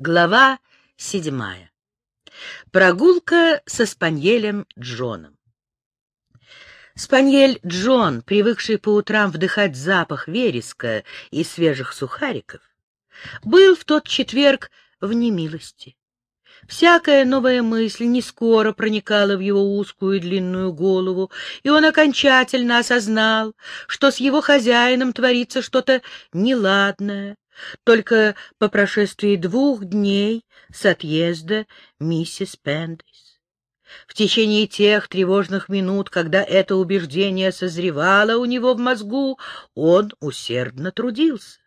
Глава седьмая. Прогулка со спаньелем Джоном. Спаньель Джон, привыкший по утрам вдыхать запах вереска и свежих сухариков, был в тот четверг в немилости. Всякая новая мысль не скоро проникала в его узкую и длинную голову, и он окончательно осознал, что с его хозяином творится что-то неладное, только по прошествии двух дней с отъезда миссис Пендис. В течение тех тревожных минут, когда это убеждение созревало у него в мозгу, он усердно трудился.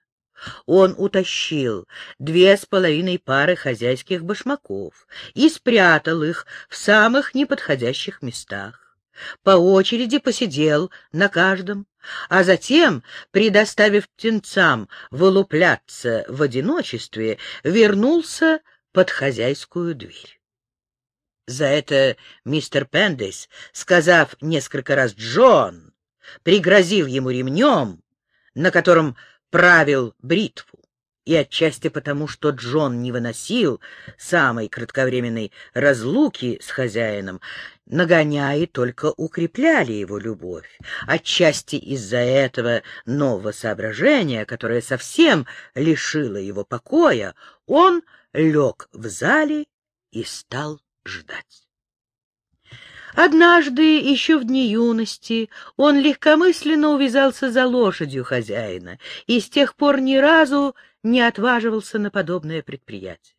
Он утащил две с половиной пары хозяйских башмаков и спрятал их в самых неподходящих местах. По очереди посидел на каждом, а затем, предоставив птенцам вылупляться в одиночестве, вернулся под хозяйскую дверь. За это мистер Пендес, сказав несколько раз «Джон», пригрозил ему ремнем, на котором правил бритву, и отчасти потому, что Джон не выносил самой кратковременной разлуки с хозяином, нагоняя только укрепляли его любовь. Отчасти из-за этого нового соображения, которое совсем лишило его покоя, он лег в зале и стал ждать. Однажды, еще в дни юности, он легкомысленно увязался за лошадью хозяина и с тех пор ни разу не отваживался на подобное предприятие.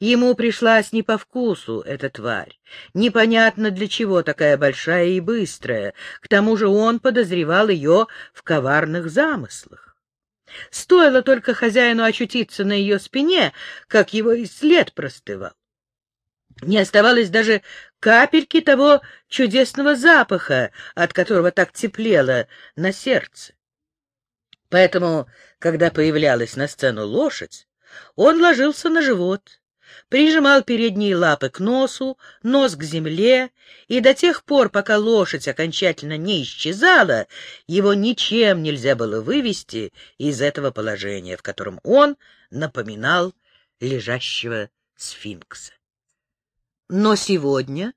Ему пришлась не по вкусу эта тварь. Непонятно для чего такая большая и быстрая. К тому же он подозревал ее в коварных замыслах. Стоило только хозяину очутиться на ее спине, как его и след простывал. Не оставалось даже капельки того чудесного запаха, от которого так теплело на сердце. Поэтому, когда появлялась на сцену лошадь, он ложился на живот, прижимал передние лапы к носу, нос к земле, и до тех пор, пока лошадь окончательно не исчезала, его ничем нельзя было вывести из этого положения, в котором он напоминал лежащего сфинкса. Но сегодня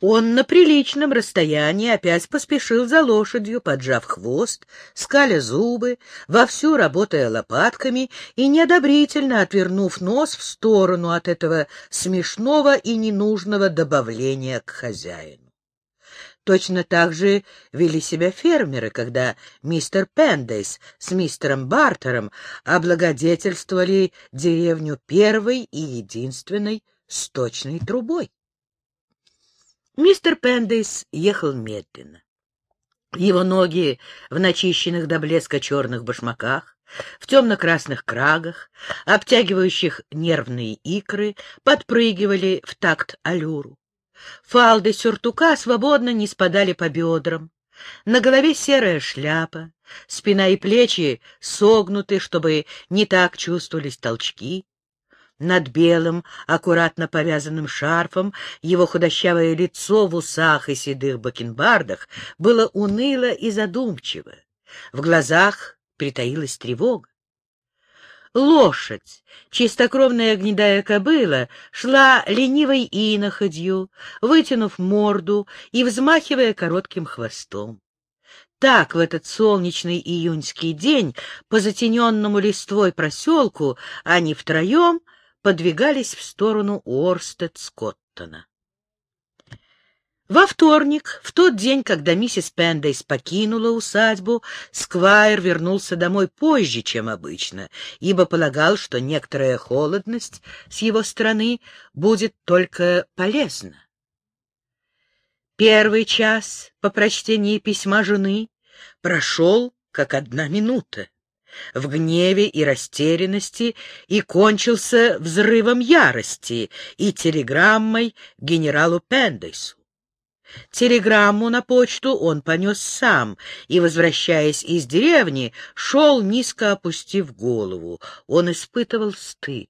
он на приличном расстоянии опять поспешил за лошадью, поджав хвост, скаля зубы, вовсю работая лопатками и неодобрительно отвернув нос в сторону от этого смешного и ненужного добавления к хозяину. Точно так же вели себя фермеры, когда мистер Пендейс с мистером Бартером облагодетельствовали деревню первой и единственной сточной трубой. Мистер Пендейс ехал медленно. Его ноги в начищенных до блеска черных башмаках, в темно-красных крагах, обтягивающих нервные икры, подпрыгивали в такт алюру. Фалды сюртука свободно не спадали по бедрам. На голове серая шляпа, спина и плечи согнуты, чтобы не так чувствовались толчки. Над белым, аккуратно повязанным шарфом его худощавое лицо в усах и седых бакенбардах было уныло и задумчиво. В глазах притаилась тревога. Лошадь, чистокровная гнедая кобыла, шла ленивой иноходью, вытянув морду и взмахивая коротким хвостом. Так в этот солнечный июньский день по затененному листвой проселку они втроем — подвигались в сторону Уорстед-Скоттона. Во вторник, в тот день, когда миссис Пендейс покинула усадьбу, Сквайр вернулся домой позже, чем обычно, ибо полагал, что некоторая холодность с его стороны будет только полезна. Первый час по прочтении письма жены прошел как одна минута в гневе и растерянности и кончился взрывом ярости и телеграммой генералу Пендейсу. Телеграмму на почту он понес сам и, возвращаясь из деревни, шел, низко опустив голову. Он испытывал стыд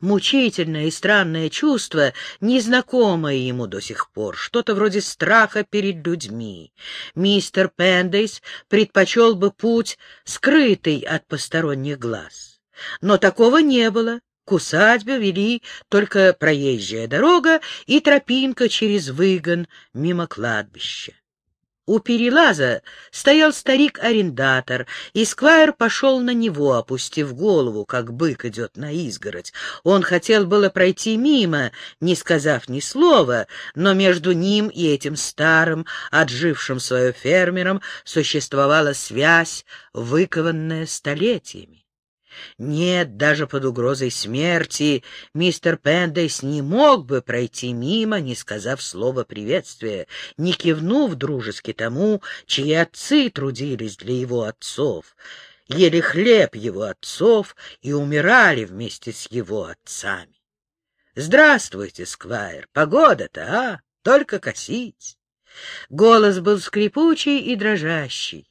мучительное и странное чувство, незнакомое ему до сих пор, что-то вроде страха перед людьми. Мистер Пендейс предпочел бы путь, скрытый от посторонних глаз. Но такого не было, к усадьбе вели только проезжая дорога и тропинка через выгон мимо кладбища. У перелаза стоял старик-арендатор, и Сквайр пошел на него, опустив голову, как бык идет на изгородь. Он хотел было пройти мимо, не сказав ни слова, но между ним и этим старым, отжившим свое фермером, существовала связь, выкованная столетиями. Нет, даже под угрозой смерти мистер Пендейс не мог бы пройти мимо, не сказав слова приветствия, не кивнув дружески тому, чьи отцы трудились для его отцов, ели хлеб его отцов и умирали вместе с его отцами. «Здравствуйте, Сквайр! Погода-то, а? Только косить!» Голос был скрипучий и дрожащий.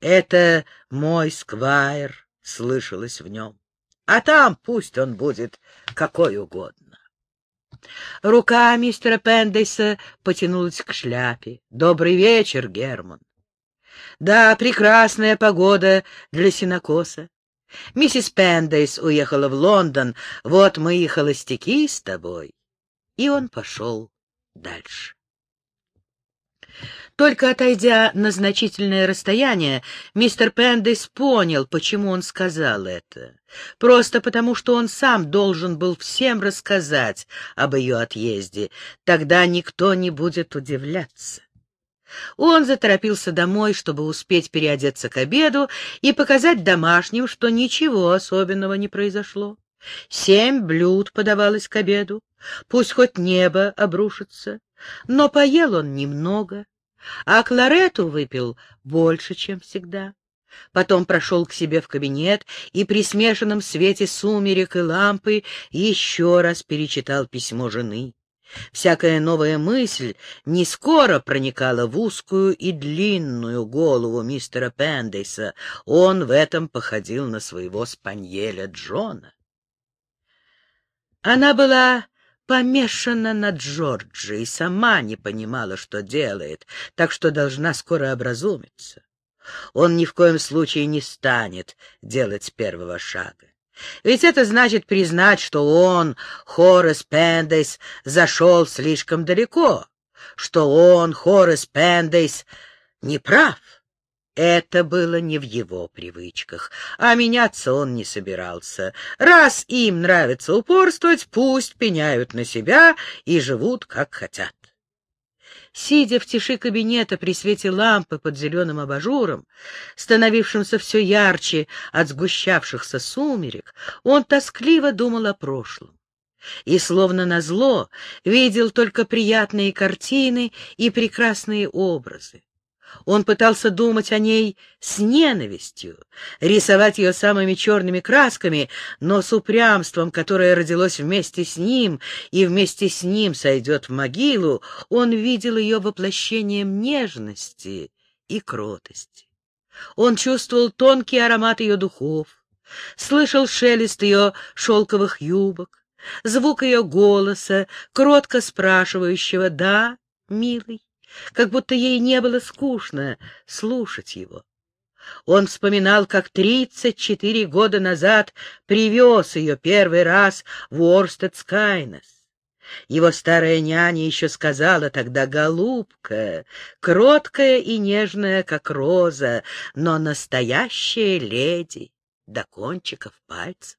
«Это мой Сквайр!» Слышалось в нем. А там пусть он будет какой угодно. Рука мистера Пендейса потянулась к шляпе. «Добрый вечер, Герман!» «Да, прекрасная погода для синокоса. Миссис Пендейс уехала в Лондон, вот мы и холостяки с тобой». И он пошел дальше. Только отойдя на значительное расстояние, мистер Пендейс понял, почему он сказал это. Просто потому, что он сам должен был всем рассказать об ее отъезде. Тогда никто не будет удивляться. Он заторопился домой, чтобы успеть переодеться к обеду и показать домашним, что ничего особенного не произошло. Семь блюд подавалось к обеду, пусть хоть небо обрушится, но поел он немного а кларету выпил больше, чем всегда. Потом прошел к себе в кабинет и при смешанном свете сумерек и лампы еще раз перечитал письмо жены. Всякая новая мысль не скоро проникала в узкую и длинную голову мистера Пендейса. Он в этом походил на своего спаньеля Джона. Она была помешана на Джорджи и сама не понимала, что делает, так что должна скоро образумиться. Он ни в коем случае не станет делать первого шага. Ведь это значит признать, что он, Хорас Пендейс, зашел слишком далеко, что он, Хорас Пендейс, не прав. Это было не в его привычках, а меняться он не собирался. Раз им нравится упорствовать, пусть пеняют на себя и живут, как хотят. Сидя в тиши кабинета при свете лампы под зеленым абажуром, становившимся все ярче от сгущавшихся сумерек, он тоскливо думал о прошлом. И, словно назло, видел только приятные картины и прекрасные образы. Он пытался думать о ней с ненавистью, рисовать ее самыми черными красками, но с упрямством, которое родилось вместе с ним и вместе с ним сойдет в могилу, он видел ее воплощением нежности и кротости. Он чувствовал тонкий аромат ее духов, слышал шелест ее шелковых юбок, звук ее голоса, кротко спрашивающего «Да, милый?» Как будто ей не было скучно слушать его. Он вспоминал, как тридцать четыре года назад привез ее первый раз в Уорстед-Скайнес. Его старая няня еще сказала тогда «голубка», кроткая и нежная, как роза, но настоящая леди до кончиков пальцев.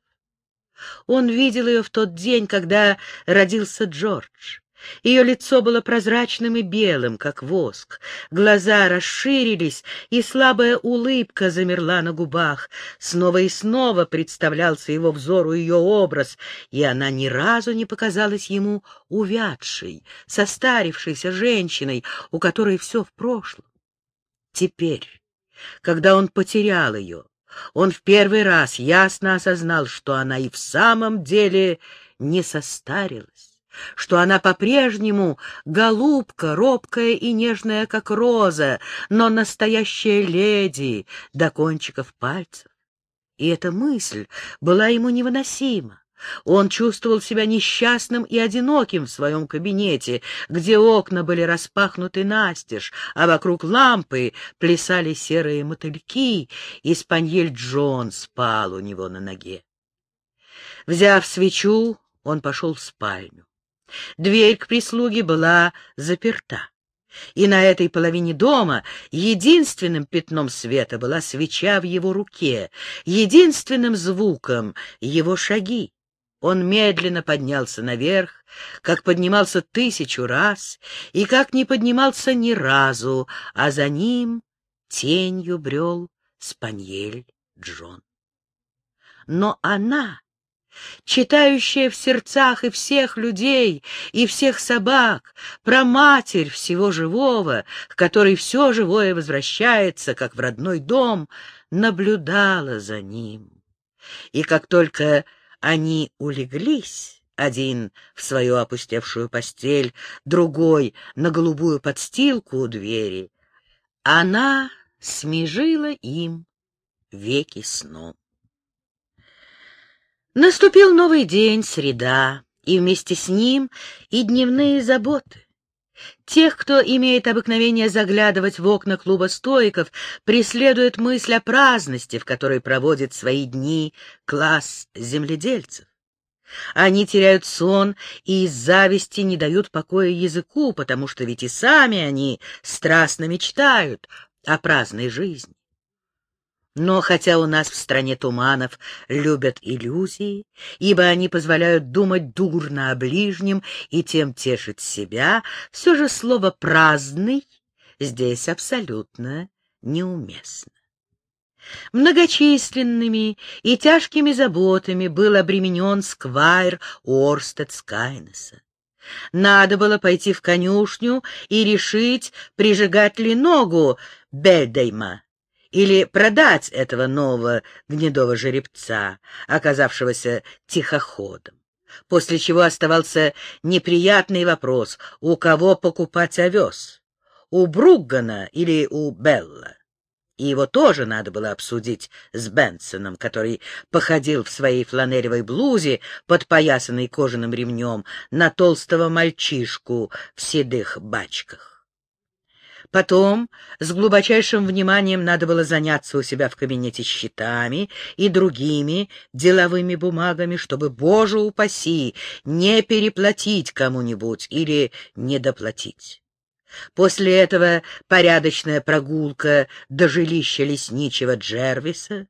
Он видел ее в тот день, когда родился Джордж. Ее лицо было прозрачным и белым, как воск. Глаза расширились, и слабая улыбка замерла на губах. Снова и снова представлялся его взору ее образ, и она ни разу не показалась ему увядшей, состарившейся женщиной, у которой все в прошлом. Теперь, когда он потерял ее, он в первый раз ясно осознал, что она и в самом деле не состарилась что она по-прежнему голубка, робкая и нежная, как роза, но настоящая леди до кончиков пальцев. И эта мысль была ему невыносима. Он чувствовал себя несчастным и одиноким в своем кабинете, где окна были распахнуты настежь, а вокруг лампы плясали серые мотыльки, и спаньель Джон спал у него на ноге. Взяв свечу, он пошел в спальню. Дверь к прислуге была заперта. И на этой половине дома единственным пятном света была свеча в его руке, единственным звуком — его шаги. Он медленно поднялся наверх, как поднимался тысячу раз, и как не поднимался ни разу, а за ним тенью брел Спаньель Джон. Но она читающая в сердцах и всех людей, и всех собак, про матерь всего живого, к которой все живое возвращается, как в родной дом, наблюдала за ним. И как только они улеглись, один в свою опустевшую постель, другой на голубую подстилку у двери, она смежила им веки сном. Наступил новый день, среда, и вместе с ним и дневные заботы. Тех, кто имеет обыкновение заглядывать в окна клуба стоиков, преследует мысль о праздности, в которой проводит свои дни класс земледельцев. Они теряют сон и из зависти не дают покоя языку, потому что ведь и сами они страстно мечтают о праздной жизни. Но хотя у нас в стране туманов любят иллюзии, ибо они позволяют думать дурно о ближнем и тем тешить себя, все же слово «праздный» здесь абсолютно неуместно. Многочисленными и тяжкими заботами был обременен сквайр Орстед Скайнеса. Надо было пойти в конюшню и решить, прижигать ли ногу Бельдейма, или продать этого нового гнедого жеребца, оказавшегося тихоходом. После чего оставался неприятный вопрос, у кого покупать овес, у Бруггана или у Белла. И его тоже надо было обсудить с Бенсоном, который походил в своей фланелевой блузе, подпоясанной кожаным ремнем, на толстого мальчишку в седых бачках. Потом с глубочайшим вниманием надо было заняться у себя в кабинете счетами и другими деловыми бумагами, чтобы, боже упаси, не переплатить кому-нибудь или не доплатить. После этого порядочная прогулка до жилища лесничего Джервиса,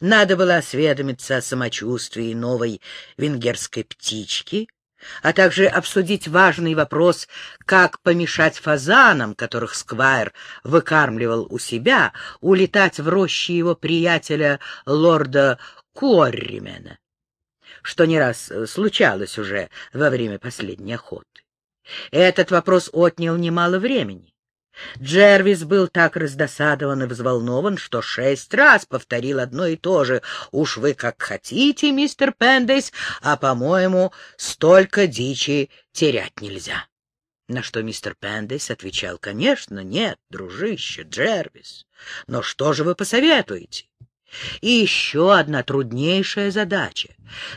надо было осведомиться о самочувствии новой венгерской птички, а также обсудить важный вопрос, как помешать фазанам, которых Сквайр выкармливал у себя, улетать в рощи его приятеля лорда Куорримена, что не раз э, случалось уже во время последней охоты. Этот вопрос отнял немало времени. Джервис был так раздосадован и взволнован, что шесть раз повторил одно и то же. «Уж вы как хотите, мистер Пендейс, а, по-моему, столько дичи терять нельзя». На что мистер Пендейс отвечал, «Конечно, нет, дружище, Джервис, но что же вы посоветуете?» И еще одна труднейшая задача.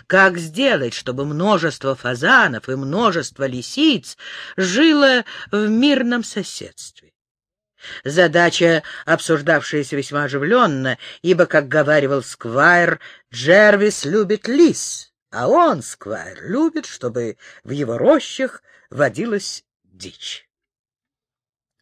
Как сделать, чтобы множество фазанов и множество лисиц жило в мирном соседстве? Задача, обсуждавшаяся весьма оживленно, ибо, как говаривал Сквайр, Джервис любит лис, а он, Сквайр, любит, чтобы в его рощах водилась дичь.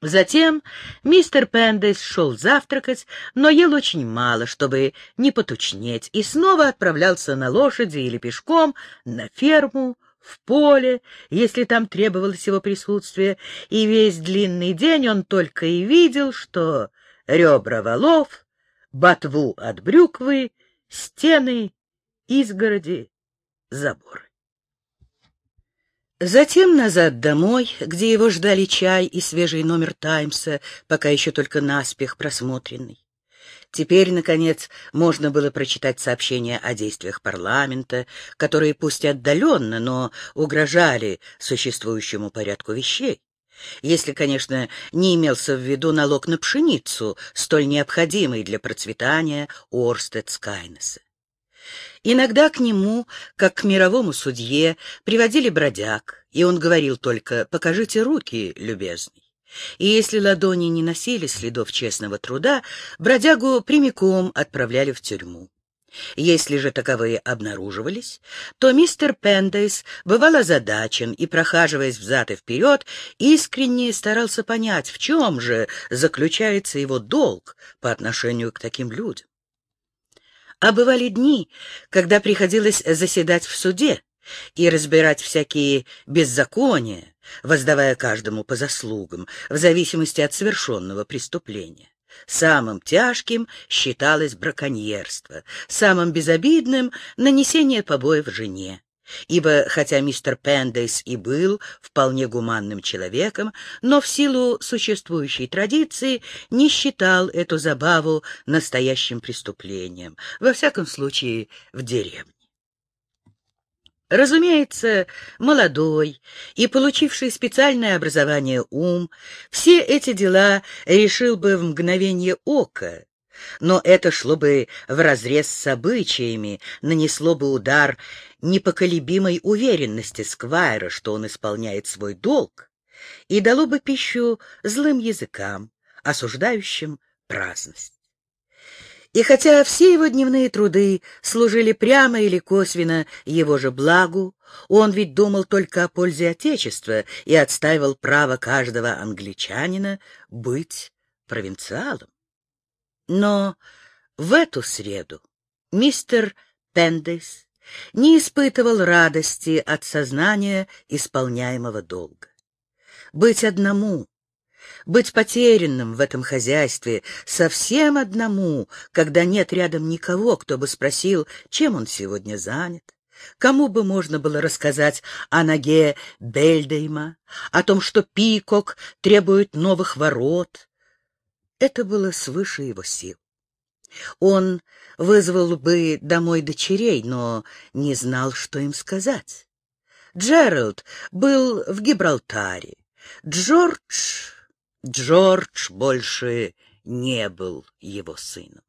Затем мистер Пендейс шел завтракать, но ел очень мало, чтобы не потучнеть, и снова отправлялся на лошади или пешком на ферму в поле, если там требовалось его присутствие, и весь длинный день он только и видел, что ребра валов, ботву от брюквы, стены, изгороди, заборы. Затем назад домой, где его ждали чай и свежий номер «Таймса», пока еще только наспех просмотренный. Теперь, наконец, можно было прочитать сообщения о действиях парламента, которые пусть отдаленно, но угрожали существующему порядку вещей. Если, конечно, не имелся в виду налог на пшеницу, столь необходимый для процветания Орстед-Скайнеса. Иногда к нему, как к мировому судье, приводили бродяг, и он говорил только «покажите руки, любезный». И если ладони не носили следов честного труда, бродягу прямиком отправляли в тюрьму. Если же таковые обнаруживались, то мистер Пендейс бывал озадачен и, прохаживаясь взад и вперед, искренне старался понять, в чем же заключается его долг по отношению к таким людям. А бывали дни, когда приходилось заседать в суде и разбирать всякие беззакония, воздавая каждому по заслугам, в зависимости от совершенного преступления. Самым тяжким считалось браконьерство, самым безобидным — нанесение побоев жене. Ибо, хотя мистер Пендейс и был вполне гуманным человеком, но в силу существующей традиции не считал эту забаву настоящим преступлением, во всяком случае в деревне. Разумеется, молодой и получивший специальное образование ум все эти дела решил бы в мгновение ока, но это шло бы вразрез с обычаями, нанесло бы удар непоколебимой уверенности Сквайра, что он исполняет свой долг, и дало бы пищу злым языкам, осуждающим праздность. И хотя все его дневные труды служили прямо или косвенно его же благу, он ведь думал только о пользе Отечества и отстаивал право каждого англичанина быть провинциалом. Но в эту среду мистер Пендес не испытывал радости от сознания исполняемого долга. Быть одному, быть потерянным в этом хозяйстве совсем одному, когда нет рядом никого, кто бы спросил, чем он сегодня занят. Кому бы можно было рассказать о ноге Бельдейма, о том, что Пикок требует новых ворот? Это было свыше его сил. Он вызвал бы домой дочерей, но не знал, что им сказать. Джеральд был в Гибралтаре. Джордж Джордж больше не был его сыном.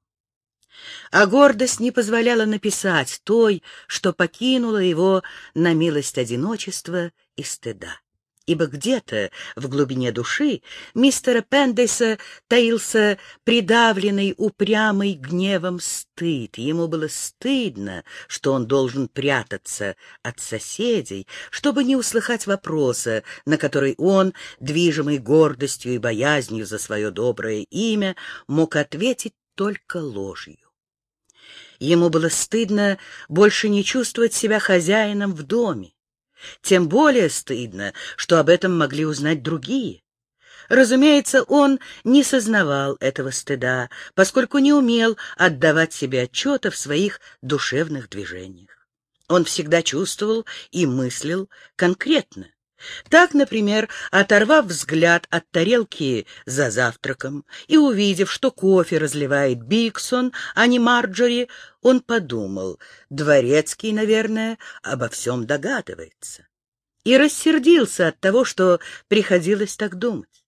А гордость не позволяла написать той, что покинула его на милость одиночества и стыда ибо где-то в глубине души мистера Пендейса таился придавленный упрямый гневом стыд. Ему было стыдно, что он должен прятаться от соседей, чтобы не услыхать вопроса, на который он, движимый гордостью и боязнью за свое доброе имя, мог ответить только ложью. Ему было стыдно больше не чувствовать себя хозяином в доме. Тем более стыдно, что об этом могли узнать другие. Разумеется, он не сознавал этого стыда, поскольку не умел отдавать себе отчета в своих душевных движениях. Он всегда чувствовал и мыслил конкретно. Так, например, оторвав взгляд от тарелки за завтраком и увидев, что кофе разливает Биксон, а не Марджори, он подумал, дворецкий, наверное, обо всем догадывается. И рассердился от того, что приходилось так думать.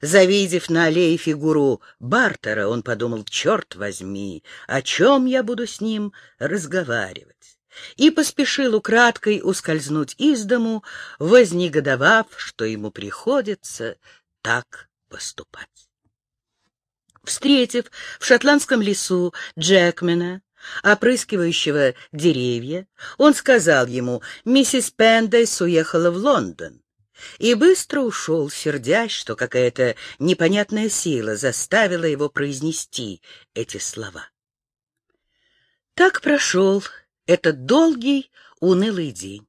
Завидев на аллее фигуру Бартера, он подумал, черт возьми, о чем я буду с ним разговаривать и поспешил украдкой ускользнуть из дому, вознегодовав, что ему приходится так поступать. Встретив в шотландском лесу Джекмена, опрыскивающего деревья, он сказал ему, миссис Пендейс уехала в Лондон, и быстро ушел, сердясь, что какая-то непонятная сила заставила его произнести эти слова. Так прошел этот долгий, унылый день.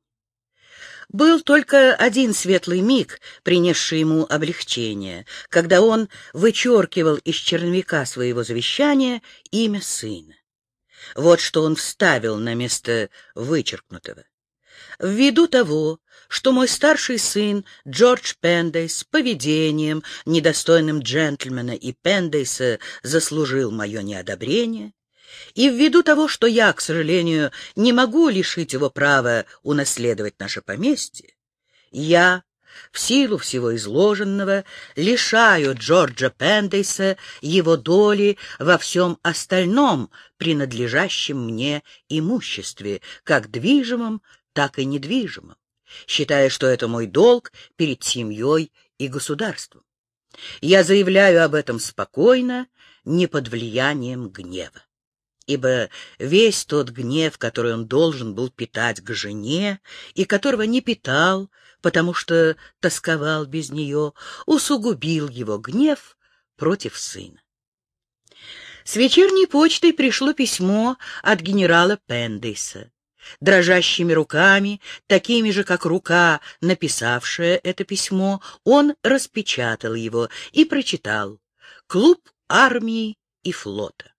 Был только один светлый миг, принесший ему облегчение, когда он вычеркивал из черновика своего завещания имя сына. Вот что он вставил на место вычеркнутого. Ввиду того, что мой старший сын Джордж Пендейс поведением, недостойным джентльмена и Пендейса, заслужил мое неодобрение, и ввиду того, что я, к сожалению, не могу лишить его права унаследовать наше поместье, я, в силу всего изложенного, лишаю Джорджа Пендейса его доли во всем остальном, принадлежащем мне имуществе, как движимом, так и недвижимом, считая, что это мой долг перед семьей и государством. Я заявляю об этом спокойно, не под влиянием гнева. Ибо весь тот гнев, который он должен был питать к жене, и которого не питал, потому что тосковал без нее, усугубил его гнев против сына. С вечерней почтой пришло письмо от генерала Пендейса. Дрожащими руками, такими же, как рука, написавшая это письмо, он распечатал его и прочитал «Клуб армии и флота».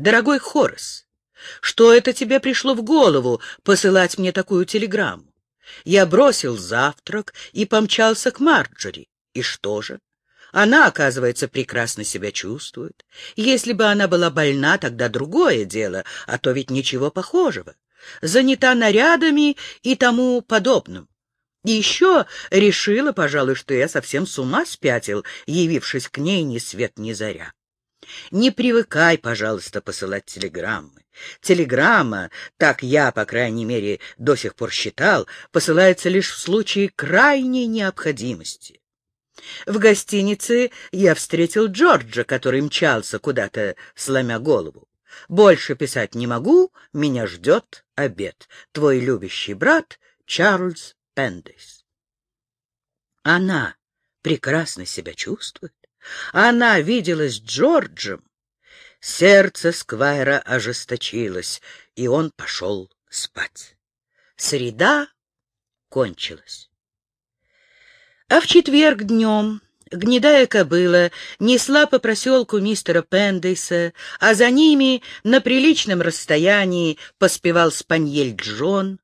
«Дорогой Хорос, что это тебе пришло в голову посылать мне такую телеграмму? Я бросил завтрак и помчался к Марджори. И что же? Она, оказывается, прекрасно себя чувствует. Если бы она была больна, тогда другое дело, а то ведь ничего похожего. Занята нарядами и тому подобным. И еще решила, пожалуй, что я совсем с ума спятил, явившись к ней ни свет ни заря. Не привыкай, пожалуйста, посылать телеграммы. Телеграмма, так я, по крайней мере, до сих пор считал, посылается лишь в случае крайней необходимости. В гостинице я встретил Джорджа, который мчался куда-то, сломя голову. Больше писать не могу, меня ждет обед. Твой любящий брат Чарльз Пендейс. Она прекрасно себя чувствует. Она виделась Джорджем. Сердце Сквайра ожесточилось, и он пошел спать. Среда кончилась. А в четверг днем гнедая кобыла несла по проселку мистера Пендейса, а за ними на приличном расстоянии поспевал спаньель Джон,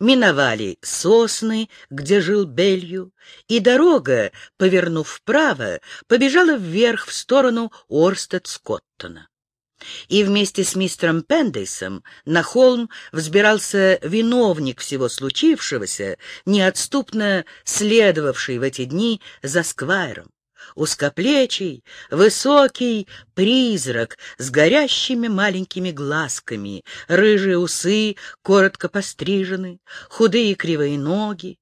миновали сосны, где жил Белью, и дорога, повернув вправо, побежала вверх в сторону Орстед-Скоттона. И вместе с мистером Пендейсом на холм взбирался виновник всего случившегося, неотступно следовавший в эти дни за Сквайром узкоплечий, высокий призрак с горящими маленькими глазками, рыжие усы коротко пострижены, худые кривые ноги,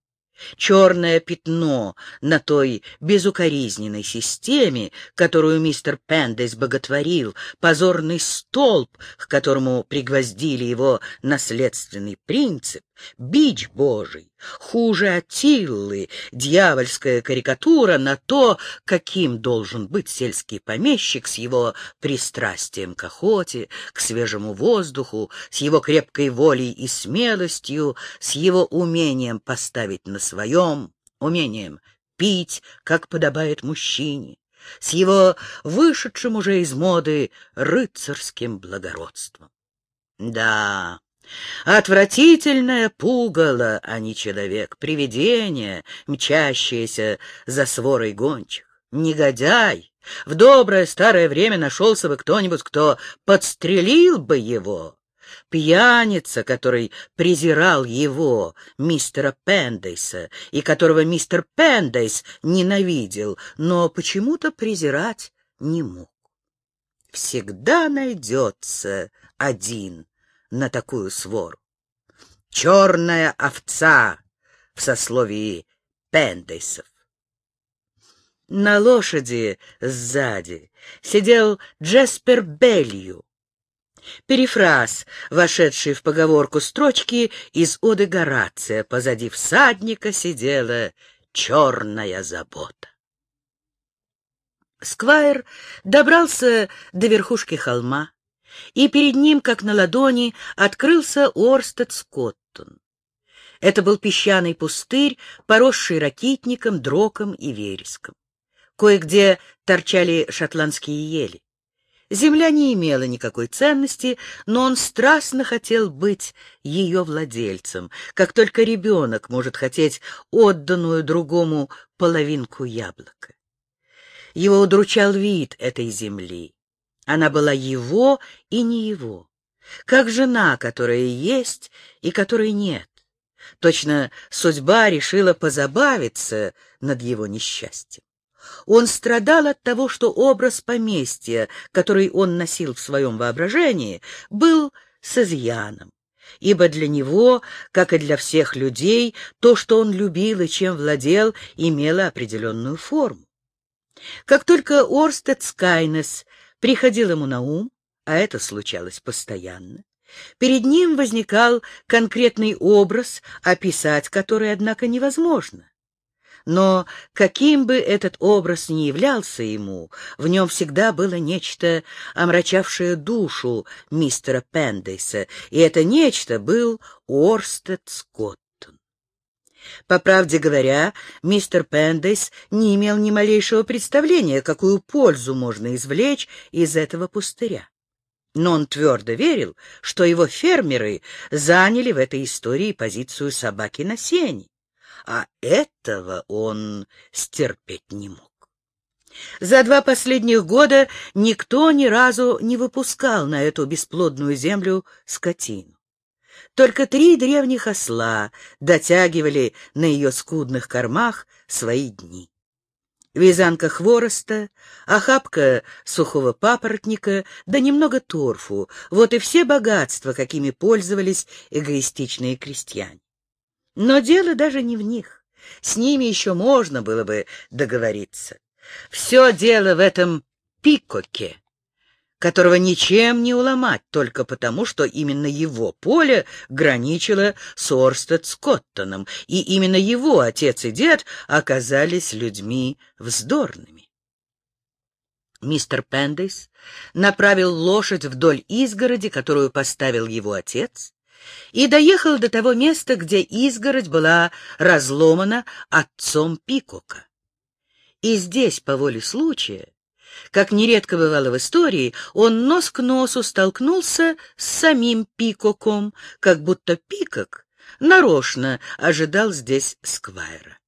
черное пятно на той безукоризненной системе, которую мистер Пендес боготворил, позорный столб, к которому пригвоздили его наследственный принцип, бич Божий, хуже Атиллы, дьявольская карикатура на то, каким должен быть сельский помещик с его пристрастием к охоте, к свежему воздуху, с его крепкой волей и смелостью, с его умением поставить на своем, умением пить, как подобает мужчине, с его вышедшим уже из моды рыцарским благородством. Да, Отвратительное пугало, а не человек, привидение, мчащееся за сворой гончих. Негодяй! В доброе старое время нашелся бы кто-нибудь, кто подстрелил бы его. Пьяница, который презирал его, мистера Пендейса, и которого мистер Пендейс ненавидел, но почему-то презирать не мог. Всегда найдется один на такую свору. Черная овца в сословии Пендейсов. На лошади сзади сидел Джеспер Белью. Перефраз, вошедший в поговорку строчки из оды Горация, позади всадника сидела черная забота. Сквайр добрался до верхушки холма, и перед ним, как на ладони, открылся Орстед Скоттон. Это был песчаный пустырь, поросший ракитником, дроком и вереском. Кое-где торчали шотландские ели. Земля не имела никакой ценности, но он страстно хотел быть ее владельцем, как только ребенок может хотеть отданную другому половинку яблока. Его удручал вид этой земли. Она была его и не его, как жена, которая есть и которой нет. Точно судьба решила позабавиться над его несчастьем. Он страдал от того, что образ поместья, который он носил в своем воображении, был с изъяном, ибо для него, как и для всех людей, то, что он любил и чем владел, имело определенную форму. Как только Орстед Скайнес приходил ему на ум, а это случалось постоянно, перед ним возникал конкретный образ, описать который, однако, невозможно. Но каким бы этот образ ни являлся ему, в нем всегда было нечто, омрачавшее душу мистера Пендейса, и это нечто был Орстед Скоттон. По правде говоря, мистер Пендейс не имел ни малейшего представления, какую пользу можно извлечь из этого пустыря. Но он твердо верил, что его фермеры заняли в этой истории позицию собаки на сене а этого он стерпеть не мог. За два последних года никто ни разу не выпускал на эту бесплодную землю скотину. Только три древних осла дотягивали на ее скудных кормах свои дни. Вязанка хвороста, охапка сухого папоротника, да немного торфу — вот и все богатства, какими пользовались эгоистичные крестьяне. Но дело даже не в них. С ними еще можно было бы договориться. Все дело в этом Пикоке, которого ничем не уломать, только потому, что именно его поле граничило с Орстед Скоттоном, и именно его отец и дед оказались людьми вздорными. Мистер Пендейс направил лошадь вдоль изгороди, которую поставил его отец, и доехал до того места, где изгородь была разломана отцом Пикока. И здесь, по воле случая, как нередко бывало в истории, он нос к носу столкнулся с самим Пикоком, как будто Пикок нарочно ожидал здесь Сквайра.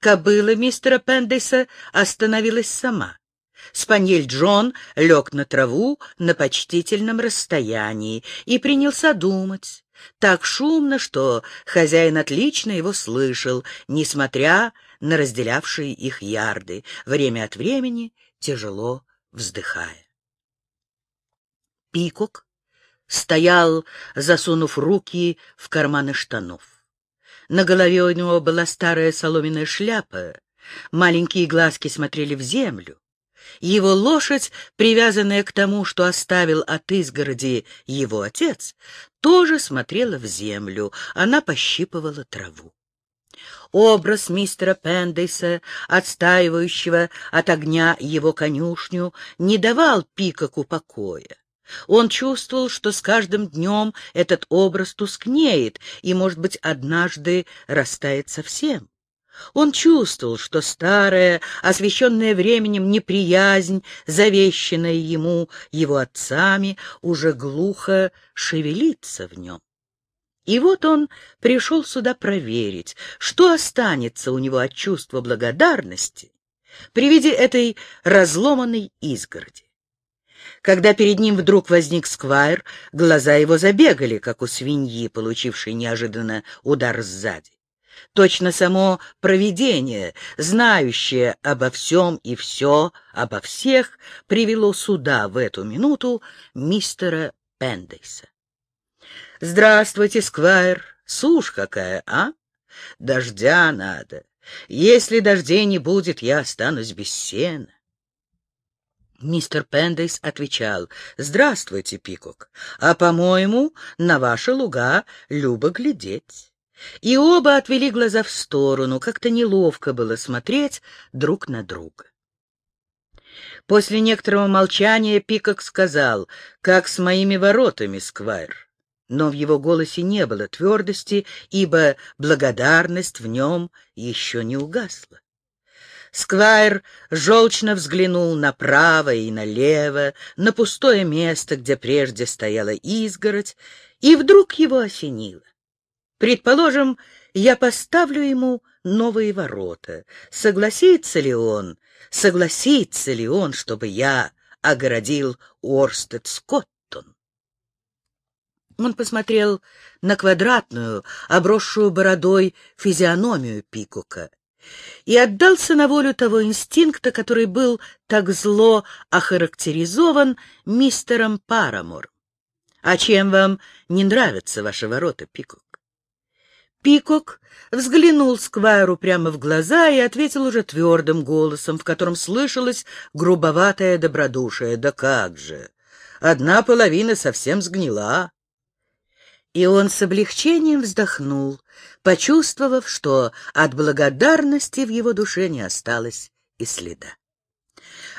Кобыла мистера Пендейса остановилась сама. Спаньель Джон лег на траву на почтительном расстоянии и принялся думать. Так шумно, что хозяин отлично его слышал, несмотря на разделявшие их ярды, время от времени тяжело вздыхая. Пикок стоял, засунув руки в карманы штанов. На голове у него была старая соломенная шляпа, маленькие глазки смотрели в землю. Его лошадь, привязанная к тому, что оставил от изгороди его отец, тоже смотрела в землю, она пощипывала траву. Образ мистера Пендейса, отстаивающего от огня его конюшню, не давал Пикаку покоя. Он чувствовал, что с каждым днем этот образ тускнеет и, может быть, однажды растает совсем. Он чувствовал, что старая, освещенная временем неприязнь, завещанная ему его отцами, уже глухо шевелится в нем. И вот он пришел сюда проверить, что останется у него от чувства благодарности при виде этой разломанной изгороди. Когда перед ним вдруг возник сквайр, глаза его забегали, как у свиньи, получившей неожиданно удар сзади. Точно само провидение, знающее обо всем и все, обо всех, привело сюда в эту минуту мистера Пендейса. «Здравствуйте, Сквайр! Сушь какая, а? Дождя надо. Если дождей не будет, я останусь без сена». Мистер Пендейс отвечал, «Здравствуйте, Пикок, а, по-моему, на ваши луга любо глядеть». И оба отвели глаза в сторону, как-то неловко было смотреть друг на друга. После некоторого молчания Пикок сказал, «Как с моими воротами, Сквайр?» Но в его голосе не было твердости, ибо благодарность в нем еще не угасла. Сквайр желчно взглянул направо и налево, на пустое место, где прежде стояла изгородь, и вдруг его осенило. Предположим, я поставлю ему новые ворота. Согласится ли он, согласится ли он, чтобы я огородил Орстед Скоттон? Он посмотрел на квадратную, обросшую бородой физиономию Пикука и отдался на волю того инстинкта, который был так зло охарактеризован мистером Парамор. «А чем вам не нравятся ваши ворота, Пикук?» Пикок взглянул Сквайру прямо в глаза и ответил уже твердым голосом, в котором слышалось грубоватое добродушие. «Да как же! одна половина совсем сгнила. И он с облегчением вздохнул, почувствовав, что от благодарности в его душе не осталось и следа.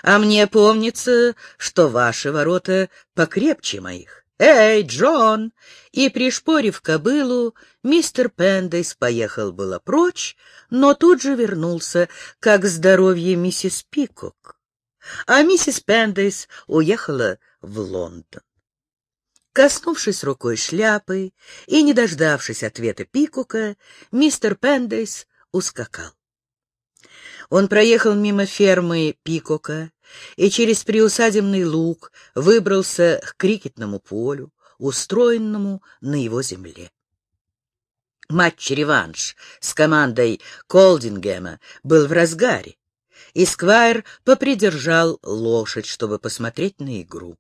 А мне помнится, что ваши ворота покрепче моих. Эй, Джон! И, пришпорив кобылу, мистер Пендейс поехал было прочь, но тут же вернулся, как здоровье миссис Пикок. А миссис Пендейс уехала в Лондон. Коснувшись рукой шляпы и не дождавшись ответа Пикука, мистер Пендейс ускакал. Он проехал мимо фермы Пикока и через приусадебный луг выбрался к крикетному полю, устроенному на его земле. Матч-реванш с командой Колдингема был в разгаре, и Сквайр попридержал лошадь, чтобы посмотреть на игру.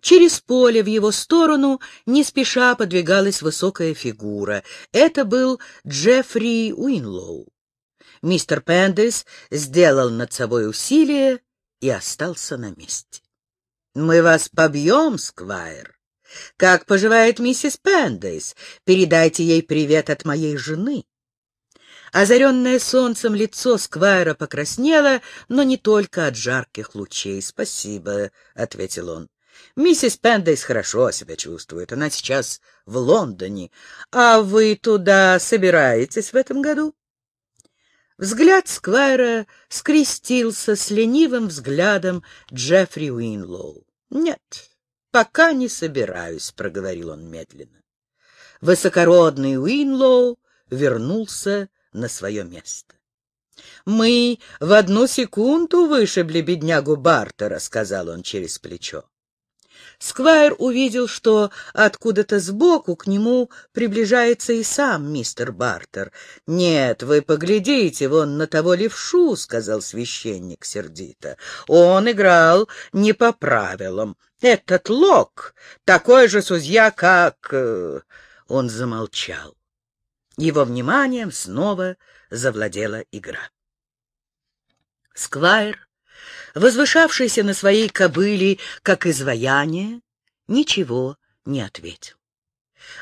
Через поле в его сторону не спеша подвигалась высокая фигура. Это был Джеффри Уинлоу. Мистер Пендейс сделал над собой усилие и остался на месте. — Мы вас побьем, Сквайр. Как поживает миссис Пендейс? Передайте ей привет от моей жены. Озаренное солнцем лицо Сквайра покраснело, но не только от жарких лучей. — Спасибо, — ответил он. Миссис Пендейс хорошо себя чувствует. Она сейчас в Лондоне. А вы туда собираетесь в этом году? Взгляд Сквайра скрестился с ленивым взглядом Джеффри Уинлоу. — Нет, пока не собираюсь, — проговорил он медленно. Высокородный Уинлоу вернулся на свое место. — Мы в одну секунду вышибли беднягу Бартера, — сказал он через плечо. Сквайр увидел, что откуда-то сбоку к нему приближается и сам мистер Бартер. — Нет, вы поглядите вон на того левшу, — сказал священник сердито. — Он играл не по правилам. Этот Лок такой же судья, как... Э, он замолчал. Его вниманием снова завладела игра. Сквайр возвышавшийся на своей кобыле, как изваяние, ничего не ответил.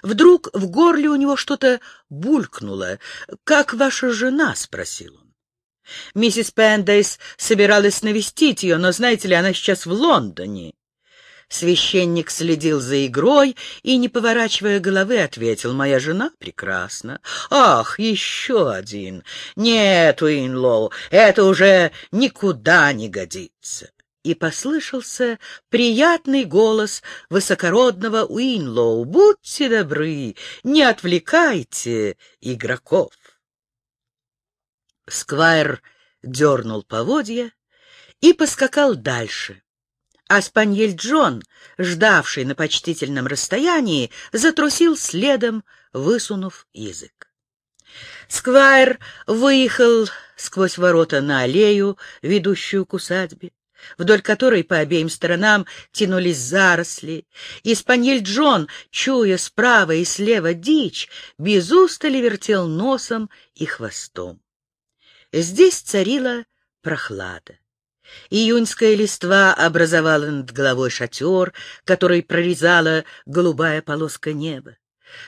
Вдруг в горле у него что-то булькнуло. «Как ваша жена?» — спросил он. Миссис Пендейс собиралась навестить ее, но, знаете ли, она сейчас в Лондоне. Священник следил за игрой и, не поворачивая головы, ответил, «Моя жена прекрасна». «Ах, еще один! Нет, Уинлоу, это уже никуда не годится!» И послышался приятный голос высокородного Уинлоу. «Будьте добры, не отвлекайте игроков!» Сквайр дернул поводья и поскакал дальше а спаньель Джон, ждавший на почтительном расстоянии, затрусил следом, высунув язык. Сквайр выехал сквозь ворота на аллею, ведущую к усадьбе, вдоль которой по обеим сторонам тянулись заросли, и спаньель Джон, чуя справа и слева дичь, без устали вертел носом и хвостом. Здесь царила прохлада. Июньская листва образовала над головой шатер, который прорезала голубая полоска неба.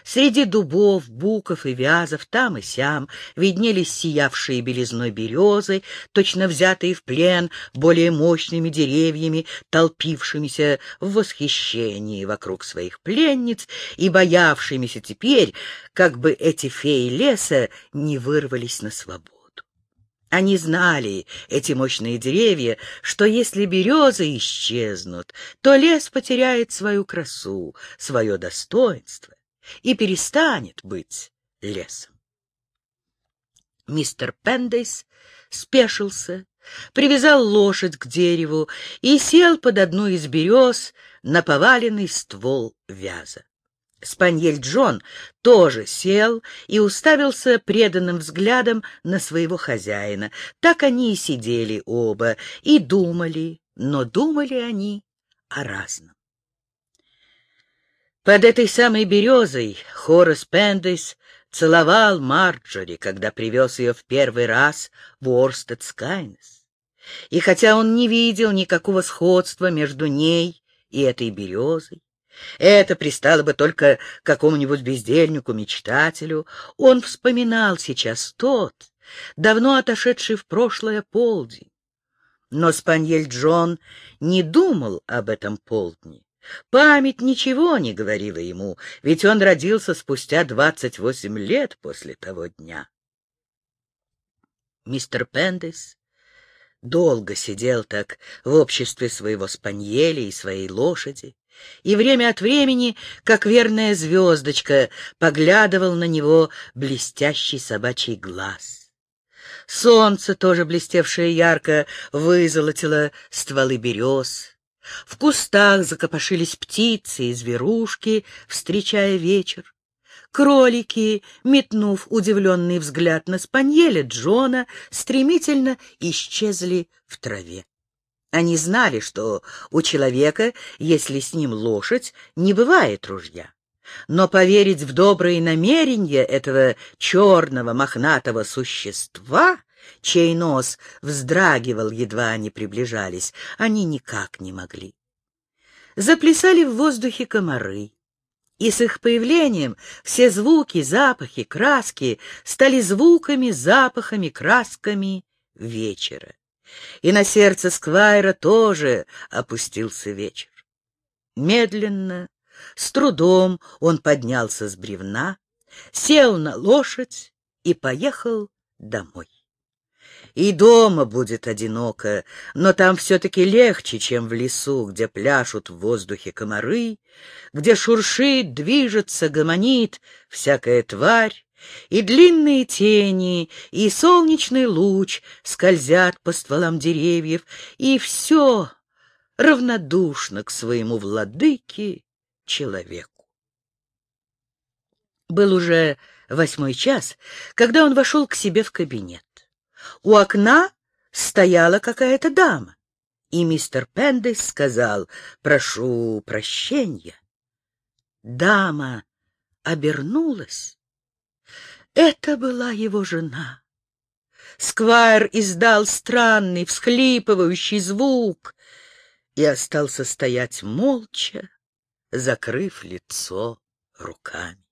Среди дубов, буков и вязов там и сям виднелись сиявшие белизной березы, точно взятые в плен более мощными деревьями, толпившимися в восхищении вокруг своих пленниц и боявшимися теперь, как бы эти феи леса не вырвались на свободу. Они знали, эти мощные деревья, что если березы исчезнут, то лес потеряет свою красу, свое достоинство и перестанет быть лесом. Мистер Пендейс спешился, привязал лошадь к дереву и сел под одну из берез на поваленный ствол вяза. Спаньель Джон тоже сел и уставился преданным взглядом на своего хозяина. Так они и сидели оба и думали, но думали они о разном. Под этой самой березой Хорас Пендейс целовал Марджори, когда привез ее в первый раз в Орстед Скайнес. И хотя он не видел никакого сходства между ней и этой березой. Это пристало бы только какому-нибудь бездельнику-мечтателю. Он вспоминал сейчас тот, давно отошедший в прошлое полдень. Но Спаньель Джон не думал об этом полдне. Память ничего не говорила ему, ведь он родился спустя двадцать восемь лет после того дня. Мистер Пендес долго сидел так в обществе своего спаньеля и своей лошади, и время от времени, как верная звездочка, поглядывал на него блестящий собачий глаз. Солнце, тоже блестевшее ярко, вызолотило стволы берез. В кустах закопошились птицы и зверушки, встречая вечер. Кролики, метнув удивленный взгляд на спаньеля Джона, стремительно исчезли в траве. Они знали, что у человека, если с ним лошадь, не бывает ружья. Но поверить в добрые намерения этого черного мохнатого существа, чей нос вздрагивал, едва они приближались, они никак не могли. Заплясали в воздухе комары, и с их появлением все звуки, запахи, краски стали звуками, запахами, красками вечера. И на сердце Сквайра тоже опустился вечер. Медленно, с трудом он поднялся с бревна, сел на лошадь и поехал домой. И дома будет одиноко, но там все-таки легче, чем в лесу, где пляшут в воздухе комары, где шуршит, движется, гомонит всякая тварь, и длинные тени, и солнечный луч скользят по стволам деревьев, и все равнодушно к своему владыке человеку. Был уже восьмой час, когда он вошел к себе в кабинет. У окна стояла какая-то дама, и мистер Пендес сказал «Прошу прощения». Дама обернулась. Это была его жена. Сквайр издал странный, всхлипывающий звук и остался стоять молча, закрыв лицо руками.